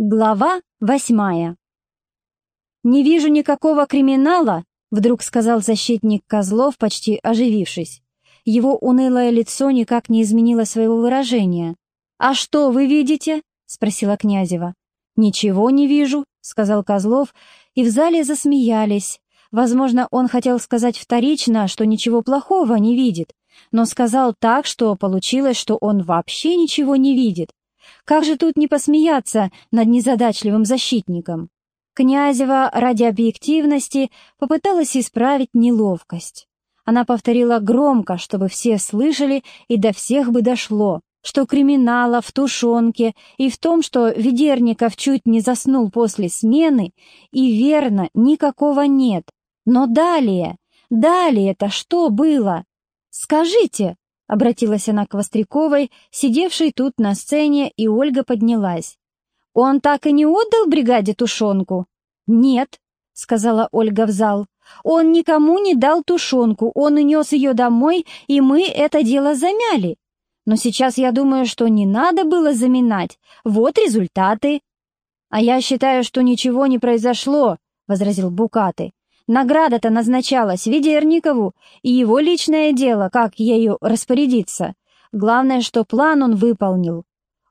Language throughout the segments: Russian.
Глава восьмая. «Не вижу никакого криминала», — вдруг сказал защитник Козлов, почти оживившись. Его унылое лицо никак не изменило своего выражения. «А что вы видите?» — спросила Князева. «Ничего не вижу», — сказал Козлов, и в зале засмеялись. Возможно, он хотел сказать вторично, что ничего плохого не видит, но сказал так, что получилось, что он вообще ничего не видит. Как же тут не посмеяться над незадачливым защитником? Князева ради объективности попыталась исправить неловкость. Она повторила громко, чтобы все слышали и до всех бы дошло, что криминала в тушенке и в том, что Ведерников чуть не заснул после смены, и верно, никакого нет. Но далее, далее-то что было? Скажите, Обратилась она к Востряковой, сидевшей тут на сцене, и Ольга поднялась. «Он так и не отдал бригаде тушенку?» «Нет», — сказала Ольга в зал. «Он никому не дал тушенку, он унес ее домой, и мы это дело замяли. Но сейчас я думаю, что не надо было заминать. Вот результаты». «А я считаю, что ничего не произошло», — возразил Букаты. Награда-то назначалась Ведерникову, и его личное дело, как ею распорядиться. Главное, что план он выполнил.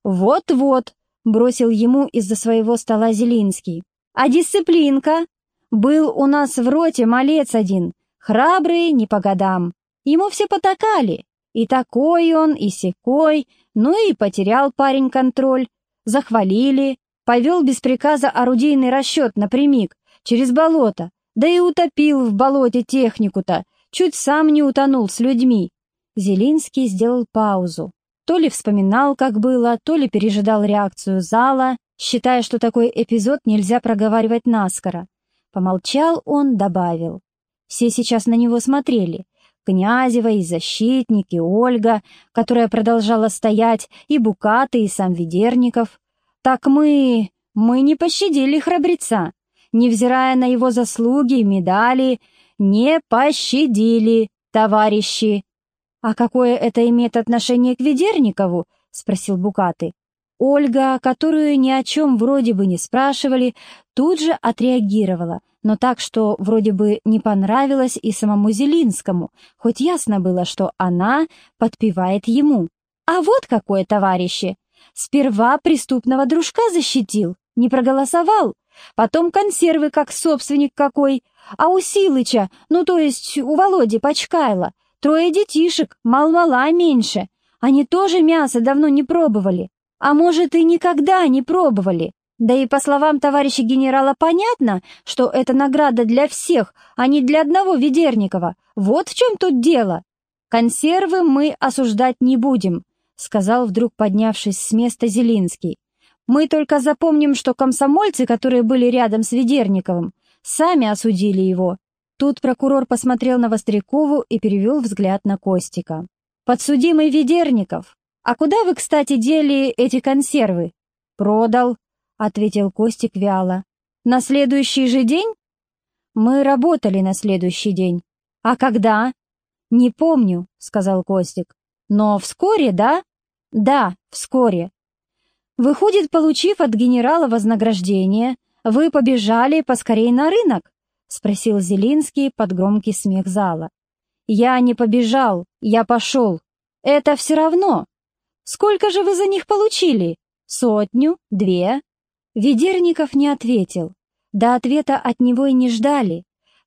«Вот-вот», — бросил ему из-за своего стола Зелинский. «А дисциплинка? Был у нас в роте малец один, храбрый не по годам. Ему все потакали. И такой он, и сякой, ну и потерял парень контроль. Захвалили, повел без приказа орудийный расчет напрямик, через болото, да и утопил в болоте технику-то, чуть сам не утонул с людьми. Зелинский сделал паузу. То ли вспоминал, как было, то ли пережидал реакцию зала, считая, что такой эпизод нельзя проговаривать наскоро. Помолчал он, добавил. Все сейчас на него смотрели. Князева и защитник, и Ольга, которая продолжала стоять, и Букаты, и сам Ведерников. Так мы... мы не пощадили храбреца невзирая на его заслуги и медали, не пощадили, товарищи. «А какое это имеет отношение к Ведерникову?» — спросил Букаты. Ольга, которую ни о чем вроде бы не спрашивали, тут же отреагировала, но так, что вроде бы не понравилось и самому Зелинскому, хоть ясно было, что она подпевает ему. «А вот какое, товарищи! Сперва преступного дружка защитил, не проголосовал, Потом консервы, как собственник какой. А у Силыча, ну то есть у Володи Почкайла, трое детишек, мал-мала меньше. Они тоже мясо давно не пробовали. А может, и никогда не пробовали. Да и по словам товарища генерала понятно, что это награда для всех, а не для одного Ведерникова. Вот в чем тут дело. Консервы мы осуждать не будем, сказал вдруг поднявшись с места Зелинский. Мы только запомним, что комсомольцы, которые были рядом с Ведерниковым, сами осудили его. Тут прокурор посмотрел на Вострякову и перевел взгляд на Костика. «Подсудимый Ведерников, а куда вы, кстати, дели эти консервы?» «Продал», — ответил Костик вяло. «На следующий же день?» «Мы работали на следующий день. А когда?» «Не помню», — сказал Костик. «Но вскоре, да?» «Да, вскоре. Выходит, получив от генерала вознаграждение, вы побежали поскорей на рынок? Спросил Зелинский под громкий смех зала. Я не побежал, я пошел. Это все равно. Сколько же вы за них получили? Сотню? Две? Ведерников не ответил. До ответа от него и не ждали.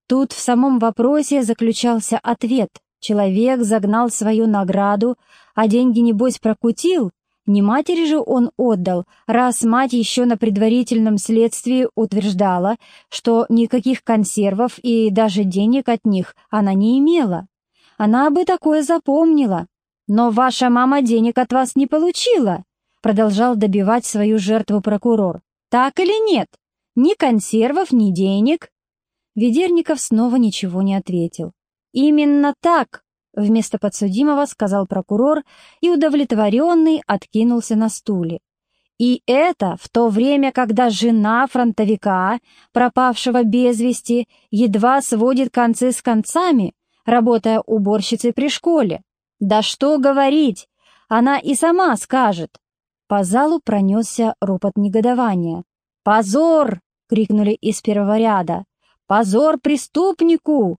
Тут в самом вопросе заключался ответ. Человек загнал свою награду, а деньги, небось, прокутил, не матери же он отдал, раз мать еще на предварительном следствии утверждала, что никаких консервов и даже денег от них она не имела. Она бы такое запомнила. Но ваша мама денег от вас не получила, продолжал добивать свою жертву прокурор. Так или нет? Ни консервов, ни денег. Ведерников снова ничего не ответил. «Именно так!» Вместо подсудимого сказал прокурор и удовлетворенный откинулся на стуле. И это в то время, когда жена фронтовика, пропавшего без вести, едва сводит концы с концами, работая уборщицей при школе. Да что говорить, она и сама скажет. По залу пронесся ропот негодования. «Позор!» — крикнули из первого ряда. «Позор преступнику!»